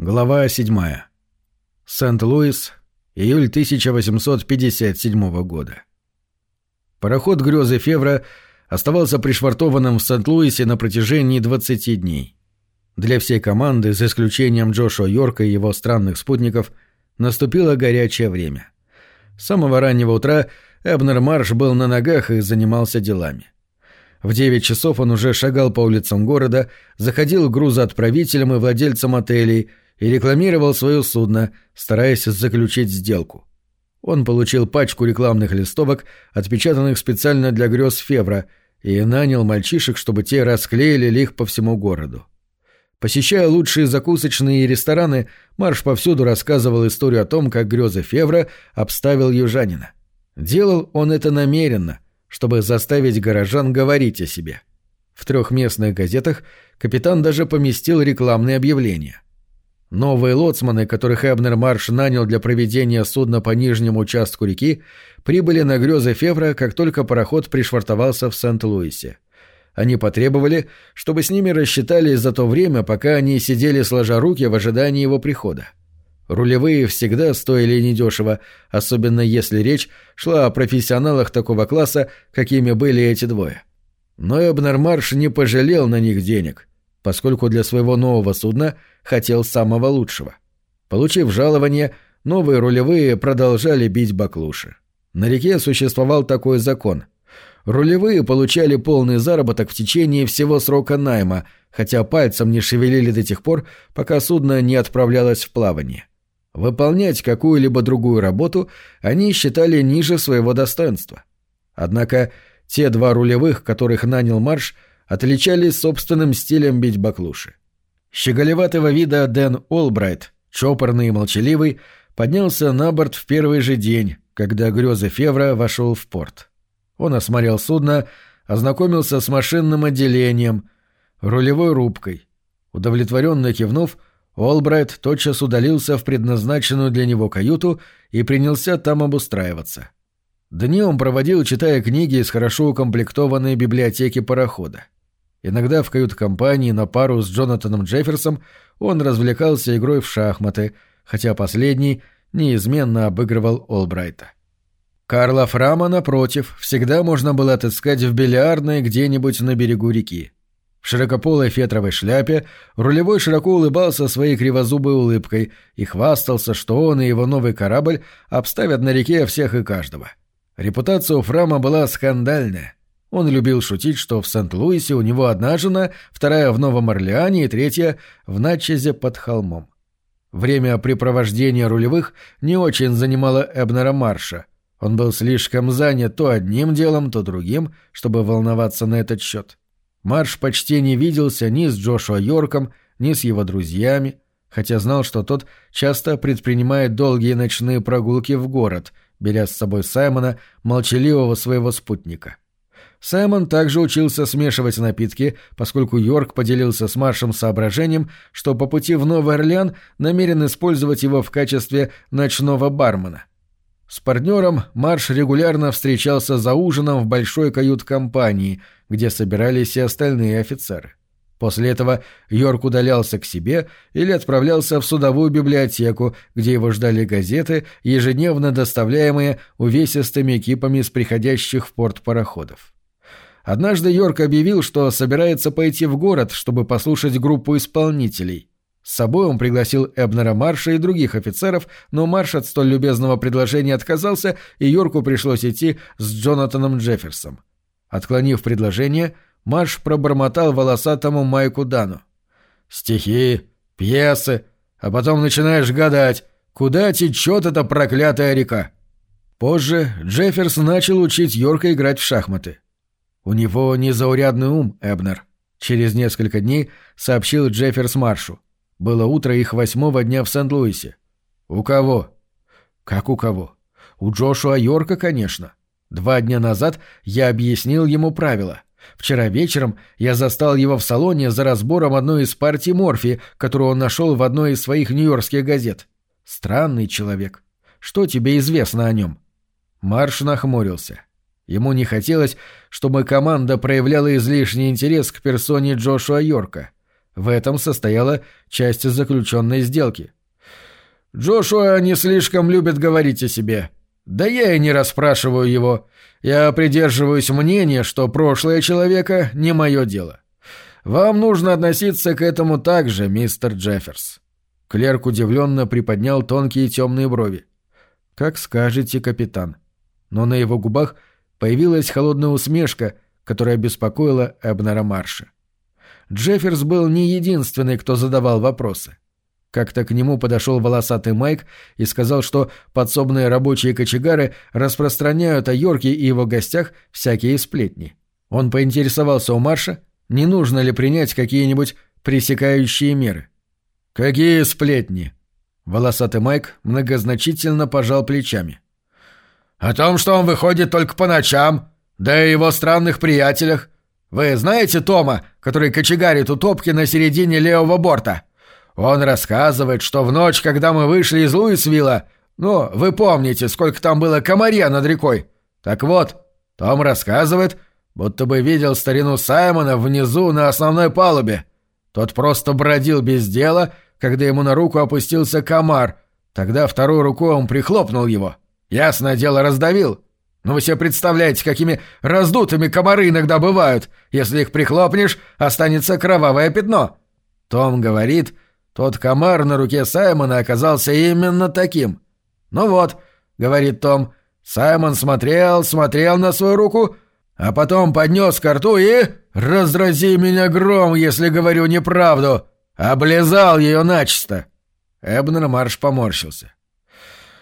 Глава 7. Сент-Луис, июль 1857 года. Пароход «Грёзы Февра» оставался пришвартованным в Сент-Луисе на протяжении 20 дней. Для всей команды, за исключением Джошуа Йорка и его странных спутников, наступило горячее время. С самого раннего утра Эбнер Марш был на ногах и занимался делами. В девять часов он уже шагал по улицам города, заходил к грузоотправителям и владельцам отелей – и рекламировал свое судно, стараясь заключить сделку. Он получил пачку рекламных листовок, отпечатанных специально для грез Февра, и нанял мальчишек, чтобы те расклеили их по всему городу. Посещая лучшие закусочные и рестораны, Марш повсюду рассказывал историю о том, как грезы Февра обставил южанина. Делал он это намеренно, чтобы заставить горожан говорить о себе. В трех местных газетах капитан даже поместил рекламные объявления – Новые лоцманы, которых Эбнер Марш нанял для проведения судна по нижнему участку реки, прибыли на грезы Февра, как только пароход пришвартовался в Сент-Луисе. Они потребовали, чтобы с ними рассчитались за то время, пока они сидели сложа руки в ожидании его прихода. Рулевые всегда стоили недешево, особенно если речь шла о профессионалах такого класса, какими были эти двое. Но Эбнер Марш не пожалел на них денег поскольку для своего нового судна хотел самого лучшего. Получив жалование, новые рулевые продолжали бить баклуши. На реке существовал такой закон. Рулевые получали полный заработок в течение всего срока найма, хотя пальцем не шевелили до тех пор, пока судно не отправлялось в плавание. Выполнять какую-либо другую работу они считали ниже своего достоинства. Однако те два рулевых, которых нанял Марш, отличались собственным стилем бить баклуши. Щеголеватого вида Дэн Олбрайт, чопорный и молчаливый, поднялся на борт в первый же день, когда грезы Февра вошел в порт. Он осмотрел судно, ознакомился с машинным отделением, рулевой рубкой. Удовлетворенно кивнув, Олбрайт тотчас удалился в предназначенную для него каюту и принялся там обустраиваться. Дни он проводил, читая книги из хорошо укомплектованной библиотеки парохода. Иногда в кают-компании на пару с Джонатаном Джефферсом он развлекался игрой в шахматы, хотя последний неизменно обыгрывал Олбрайта. Карла Фрама, напротив, всегда можно было отыскать в бильярдной где-нибудь на берегу реки. В широкополой фетровой шляпе рулевой широко улыбался своей кривозубой улыбкой и хвастался, что он и его новый корабль обставят на реке всех и каждого. Репутация у Фрама была скандальная. Он любил шутить, что в Сент-Луисе у него одна жена, вторая в Новом Орлеане и третья в Натчезе под холмом. Время препровождения рулевых не очень занимало Эбнера Марша. Он был слишком занят то одним делом, то другим, чтобы волноваться на этот счет. Марш почти не виделся ни с Джошуа Йорком, ни с его друзьями, хотя знал, что тот часто предпринимает долгие ночные прогулки в город, беря с собой Саймона, молчаливого своего спутника. — Саймон также учился смешивать напитки, поскольку Йорк поделился с Маршем соображением, что по пути в Новый Орлеан намерен использовать его в качестве ночного бармена. С партнером Марш регулярно встречался за ужином в большой кают-компании, где собирались и остальные офицеры. После этого Йорк удалялся к себе или отправлялся в судовую библиотеку, где его ждали газеты, ежедневно доставляемые увесистыми экипами с приходящих в порт пароходов. Однажды Йорк объявил, что собирается пойти в город, чтобы послушать группу исполнителей. С собой он пригласил Эбнера Марша и других офицеров, но Марш от столь любезного предложения отказался, и Йорку пришлось идти с Джонатаном Джефферсом. Отклонив предложение, Марш пробормотал волосатому Майку Дану. «Стихи, пьесы, а потом начинаешь гадать, куда течет эта проклятая река». Позже Джефферс начал учить Йорка играть в шахматы. «У него незаурядный ум, Эбнер», — через несколько дней сообщил Джефферс Маршу. Было утро их восьмого дня в Сент-Луисе. «У кого?» «Как у кого?» «У Джошуа Йорка, конечно. Два дня назад я объяснил ему правила. Вчера вечером я застал его в салоне за разбором одной из партий морфии, которую он нашел в одной из своих нью-йоркских газет. Странный человек. Что тебе известно о нем?» Марш нахмурился. Ему не хотелось, чтобы команда проявляла излишний интерес к персоне Джошуа Йорка. В этом состояла часть заключенной сделки. «Джошуа не слишком любит говорить о себе. Да я и не расспрашиваю его. Я придерживаюсь мнения, что прошлое человека не мое дело. Вам нужно относиться к этому так же, мистер Джефферс». Клерк удивленно приподнял тонкие темные брови. «Как скажете, капитан». Но на его губах появилась холодная усмешка, которая беспокоила Эбнера Марша. Джефферс был не единственный, кто задавал вопросы. Как-то к нему подошел волосатый Майк и сказал, что подсобные рабочие кочегары распространяют о Йорке и его гостях всякие сплетни. Он поинтересовался у Марша, не нужно ли принять какие-нибудь пресекающие меры. «Какие сплетни?» Волосатый Майк многозначительно пожал плечами. «О том, что он выходит только по ночам, да и его странных приятелях. Вы знаете Тома, который кочегарит у топки на середине левого борта? Он рассказывает, что в ночь, когда мы вышли из Луисвилла, ну, вы помните, сколько там было комарья над рекой. Так вот, Том рассказывает, будто бы видел старину Саймона внизу на основной палубе. Тот просто бродил без дела, когда ему на руку опустился комар. Тогда второй рукой он прихлопнул его. Ясное дело, раздавил. Но вы себе представляете, какими раздутыми комары иногда бывают. Если их прихлопнешь, останется кровавое пятно. Том говорит, тот комар на руке Саймона оказался именно таким. Ну вот, говорит Том, Саймон смотрел, смотрел на свою руку, а потом поднес к рту и... Разрази меня гром, если говорю неправду. Облизал ее начисто. Эбнер Марш поморщился.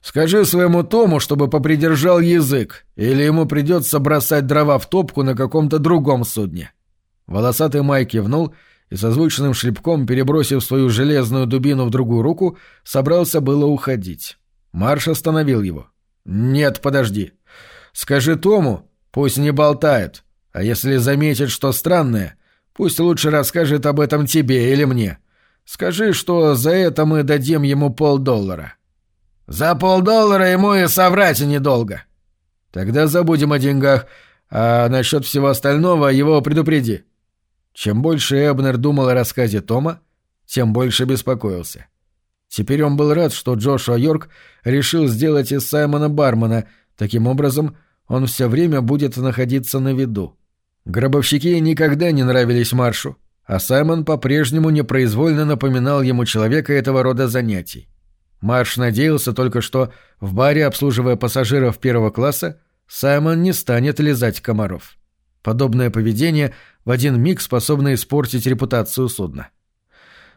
Скажи своему Тому, чтобы попридержал язык, или ему придется бросать дрова в топку на каком-то другом судне». Волосатый Май кивнул и со звучным шлепком, перебросив свою железную дубину в другую руку, собрался было уходить. Марш остановил его. «Нет, подожди. Скажи Тому, пусть не болтает, а если заметит что странное, пусть лучше расскажет об этом тебе или мне. Скажи, что за это мы дадим ему полдоллара». За полдоллара ему и соврать недолго. Тогда забудем о деньгах, а насчет всего остального его предупреди. Чем больше Эбнер думал о рассказе Тома, тем больше беспокоился. Теперь он был рад, что Джошуа Йорк решил сделать из Саймона бармена, таким образом он все время будет находиться на виду. Гробовщики никогда не нравились Маршу, а Саймон по-прежнему непроизвольно напоминал ему человека этого рода занятий. Марш надеялся только, что в баре, обслуживая пассажиров первого класса, Саймон не станет лизать комаров. Подобное поведение в один миг способно испортить репутацию судна.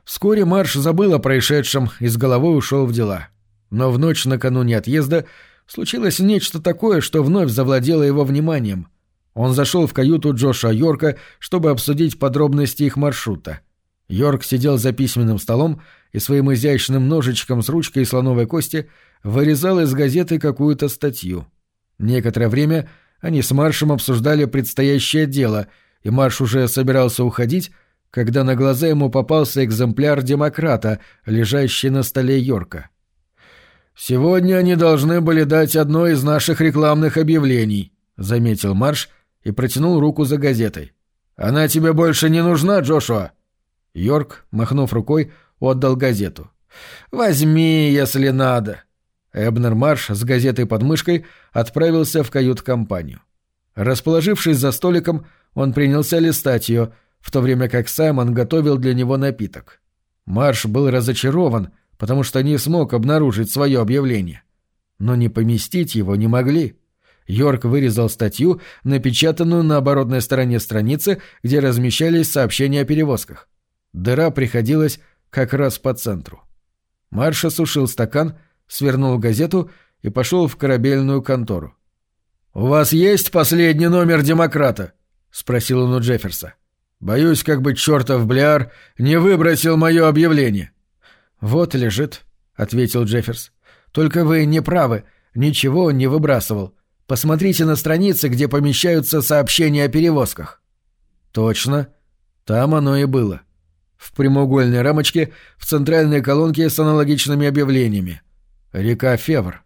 Вскоре Марш забыл о происшедшем и с головой ушел в дела. Но в ночь накануне отъезда случилось нечто такое, что вновь завладело его вниманием. Он зашел в каюту Джоша Йорка, чтобы обсудить подробности их маршрута. Йорк сидел за письменным столом и своим изящным ножичком с ручкой слоновой кости вырезал из газеты какую-то статью. Некоторое время они с Маршем обсуждали предстоящее дело, и Марш уже собирался уходить, когда на глаза ему попался экземпляр «Демократа», лежащий на столе Йорка. «Сегодня они должны были дать одно из наших рекламных объявлений», — заметил Марш и протянул руку за газетой. «Она тебе больше не нужна, Джошуа?» Йорк, махнув рукой, отдал газету. «Возьми, если надо». Эбнер Марш с газетой под мышкой отправился в кают-компанию. Расположившись за столиком, он принялся листать ее, в то время как Саймон готовил для него напиток. Марш был разочарован, потому что не смог обнаружить свое объявление. Но не поместить его не могли. Йорк вырезал статью, напечатанную на оборотной стороне страницы, где размещались сообщения о перевозках. Дыра приходилась как раз по центру. Марш осушил стакан, свернул газету и пошел в корабельную контору. «У вас есть последний номер «Демократа»?» — спросил он у Джефферса. «Боюсь, как бы чертов Бляр не выбросил мое объявление». «Вот лежит», — ответил Джефферс. «Только вы не правы, ничего не выбрасывал. Посмотрите на страницы, где помещаются сообщения о перевозках». «Точно. Там оно и было» в прямоугольной рамочке в центральной колонке с аналогичными объявлениями. Река Февр.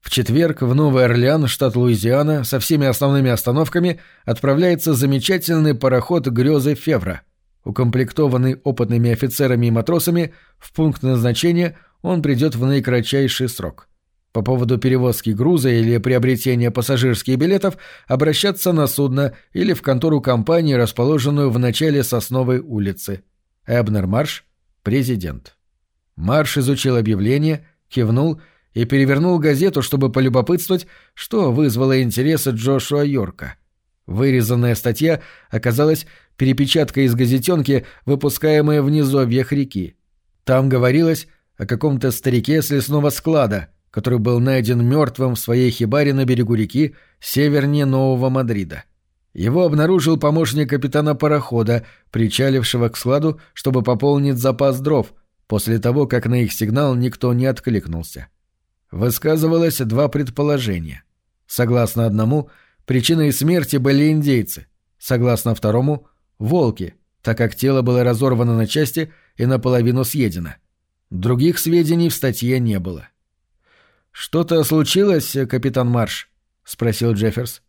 В четверг в Новый Орлеан, штат Луизиана, со всеми основными остановками отправляется замечательный пароход «Грезы Февра». Укомплектованный опытными офицерами и матросами, в пункт назначения он придет в наикратчайший срок. По поводу перевозки груза или приобретения пассажирских билетов обращаться на судно или в контору компании, расположенную в начале Сосновой улицы. Эбнер Марш, президент. Марш изучил объявление, кивнул и перевернул газету, чтобы полюбопытствовать, что вызвало интересы Джошуа Йорка. Вырезанная статья оказалась перепечаткой из газетенки, выпускаемой в низовьях реки. Там говорилось о каком-то старике с лесного склада, который был найден мертвым в своей хибаре на берегу реки севернее Нового Мадрида. Его обнаружил помощник капитана парохода, причалившего к складу, чтобы пополнить запас дров, после того, как на их сигнал никто не откликнулся. Высказывалось два предположения. Согласно одному, причиной смерти были индейцы, согласно второму — волки, так как тело было разорвано на части и наполовину съедено. Других сведений в статье не было. «Что-то случилось, капитан Марш?» — спросил Джефферс.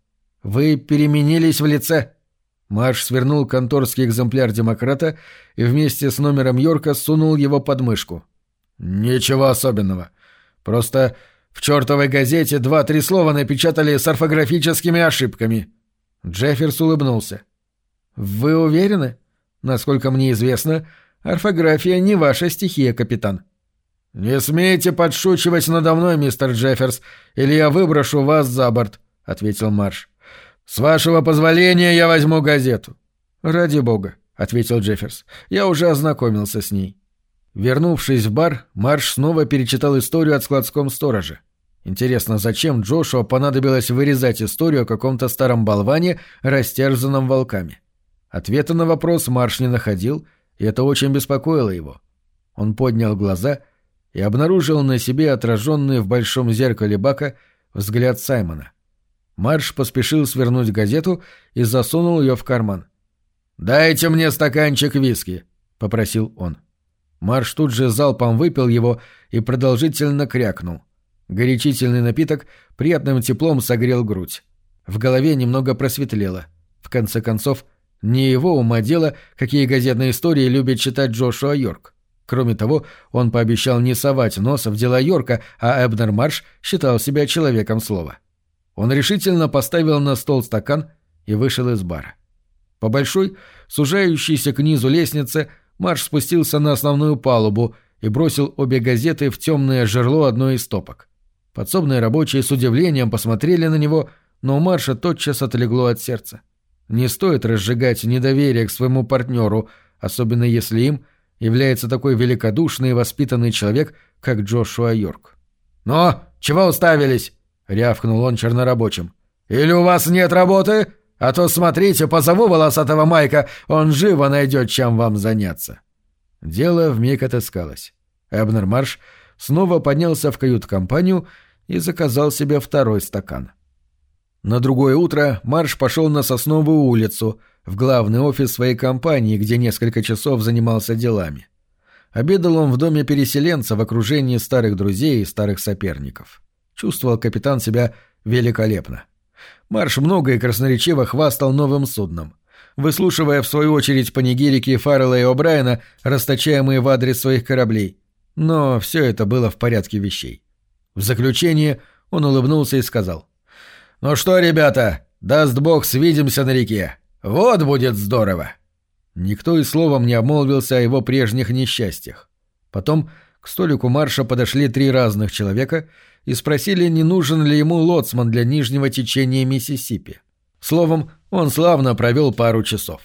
«Вы переменились в лице». Марш свернул конторский экземпляр «Демократа» и вместе с номером Йорка сунул его под мышку. «Ничего особенного. Просто в чертовой газете два-три слова напечатали с орфографическими ошибками». Джефферс улыбнулся. «Вы уверены? Насколько мне известно, орфография не ваша стихия, капитан». «Не смейте подшучивать надо мной, мистер Джефферс, или я выброшу вас за борт», — ответил Марш. «С вашего позволения я возьму газету». «Ради бога», — ответил Джефферс. «Я уже ознакомился с ней». Вернувшись в бар, Марш снова перечитал историю от складском стороже. Интересно, зачем Джошуа понадобилось вырезать историю о каком-то старом болване, растерзанном волками? Ответа на вопрос Марш не находил, и это очень беспокоило его. Он поднял глаза — и обнаружил на себе отраженный в большом зеркале бака взгляд Саймона. Марш поспешил свернуть газету и засунул ее в карман. «Дайте мне стаканчик виски», — попросил он. Марш тут же залпом выпил его и продолжительно крякнул. Горячительный напиток приятным теплом согрел грудь. В голове немного просветлело. В конце концов, не его ума дело, какие газетные истории любит читать Джошуа Йорк. Кроме того, он пообещал не совать нос в дела Йорка, а Эбнер Марш считал себя человеком слова. Он решительно поставил на стол стакан и вышел из бара. По большой, сужающейся к низу лестнице, Марш спустился на основную палубу и бросил обе газеты в темное жерло одной из топок. Подсобные рабочие с удивлением посмотрели на него, но у Марша тотчас отлегло от сердца. Не стоит разжигать недоверие к своему партнеру, особенно если им – является такой великодушный и воспитанный человек, как Джошуа Йорк. «Но, чего уставились?» — рявкнул он чернорабочим. «Или у вас нет работы? А то смотрите, позову волосатого Майка, он живо найдет, чем вам заняться». Дело вмиг отыскалось. Эбнер Марш снова поднялся в кают-компанию и заказал себе второй стакан. На другое утро Марш пошел на Сосновую улицу — в главный офис своей компании, где несколько часов занимался делами. Обедал он в доме переселенца в окружении старых друзей и старых соперников. Чувствовал капитан себя великолепно. Марш много и красноречиво хвастал новым судном. Выслушивая в свою очередь панигирики Фаррелла и О'Брайена, расточаемые в адрес своих кораблей. Но все это было в порядке вещей. В заключение он улыбнулся и сказал. «Ну что, ребята, даст бог, свидимся на реке. Вот будет здорово!» Никто и словом не обмолвился о его прежних несчастьях. Потом к столику марша подошли три разных человека и спросили, не нужен ли ему лоцман для нижнего течения Миссисипи. Словом, он славно провел пару часов.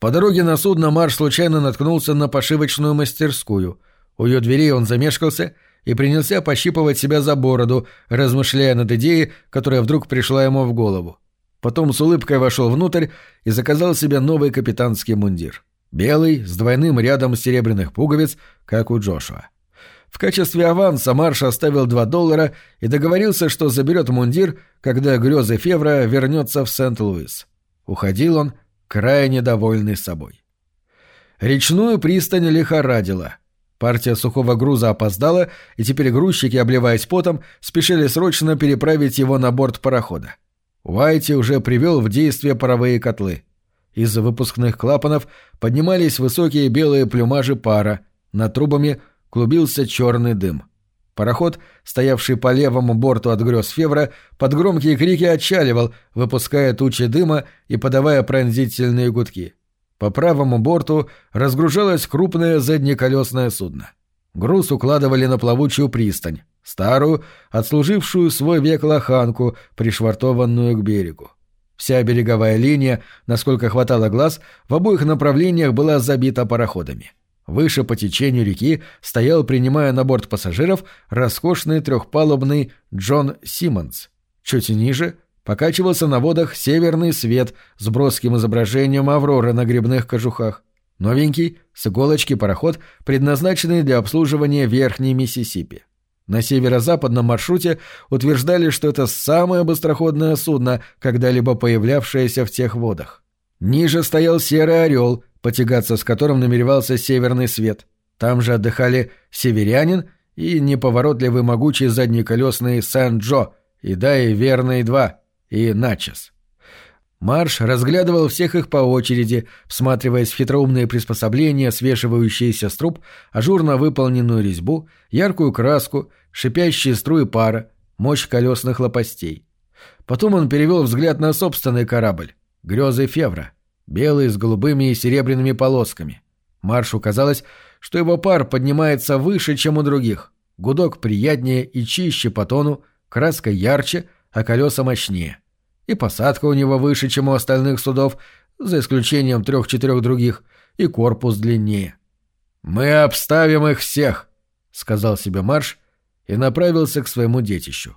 По дороге на судно Марш случайно наткнулся на пошивочную мастерскую. У ее дверей он замешкался и принялся пощипывать себя за бороду, размышляя над идеей, которая вдруг пришла ему в голову. Потом с улыбкой вошел внутрь и заказал себе новый капитанский мундир. Белый, с двойным рядом серебряных пуговиц, как у Джошуа. В качестве аванса Марш оставил 2 доллара и договорился, что заберет мундир, когда грезы Февра вернется в Сент-Луис. Уходил он, крайне довольный собой. Речную пристань лихорадила. Партия сухого груза опоздала, и теперь грузчики, обливаясь потом, спешили срочно переправить его на борт парохода. Уайти уже привел в действие паровые котлы. Из выпускных клапанов поднимались высокие белые плюмажи пара, над трубами клубился черный дым. Пароход, стоявший по левому борту от грез Февра, под громкие крики отчаливал, выпуская тучи дыма и подавая пронзительные гудки. По правому борту разгружалось крупное заднеколесное судно. Груз укладывали на плавучую пристань, старую, отслужившую свой век лоханку, пришвартованную к берегу. Вся береговая линия, насколько хватало глаз, в обоих направлениях была забита пароходами. Выше по течению реки стоял, принимая на борт пассажиров, роскошный трехпалубный Джон Симмонс. Чуть ниже покачивался на водах северный свет с броским изображением Авроры на грибных кожухах. Новенький, с иголочки пароход, предназначенный для обслуживания Верхней Миссисипи. На северо-западном маршруте утверждали, что это самое быстроходное судно, когда-либо появлявшееся в тех водах. Ниже стоял серый орел, потягаться с которым намеревался северный свет. Там же отдыхали северянин и неповоротливый могучий заднеколесный Сен-Джо, и да, и верный два, и Начес. Марш разглядывал всех их по очереди, всматриваясь в хитроумные приспособления, свешивающиеся с труб, ажурно выполненную резьбу, яркую краску, шипящие струи пара, мощь колесных лопастей. Потом он перевел взгляд на собственный корабль — «Грезы Февра», белый с голубыми и серебряными полосками. Маршу казалось, что его пар поднимается выше, чем у других. Гудок приятнее и чище по тону, краска ярче, а колеса мощнее. И посадка у него выше, чем у остальных судов, за исключением трех-четырех других, и корпус длиннее. «Мы обставим их всех», — сказал себе Марш и направился к своему детищу.